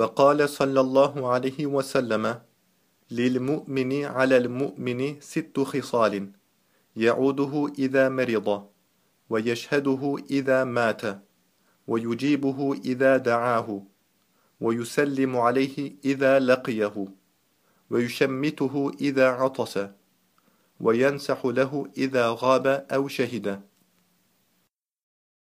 وقال صلى الله عليه وسلم للمؤمن على المؤمن ست خصال يعوده إذا مرض ويشهده إذا مات ويجيبه إذا دعاه ويسلم عليه إذا لقيه ويشمته إذا عطس وينسح له إذا غاب أو شهد.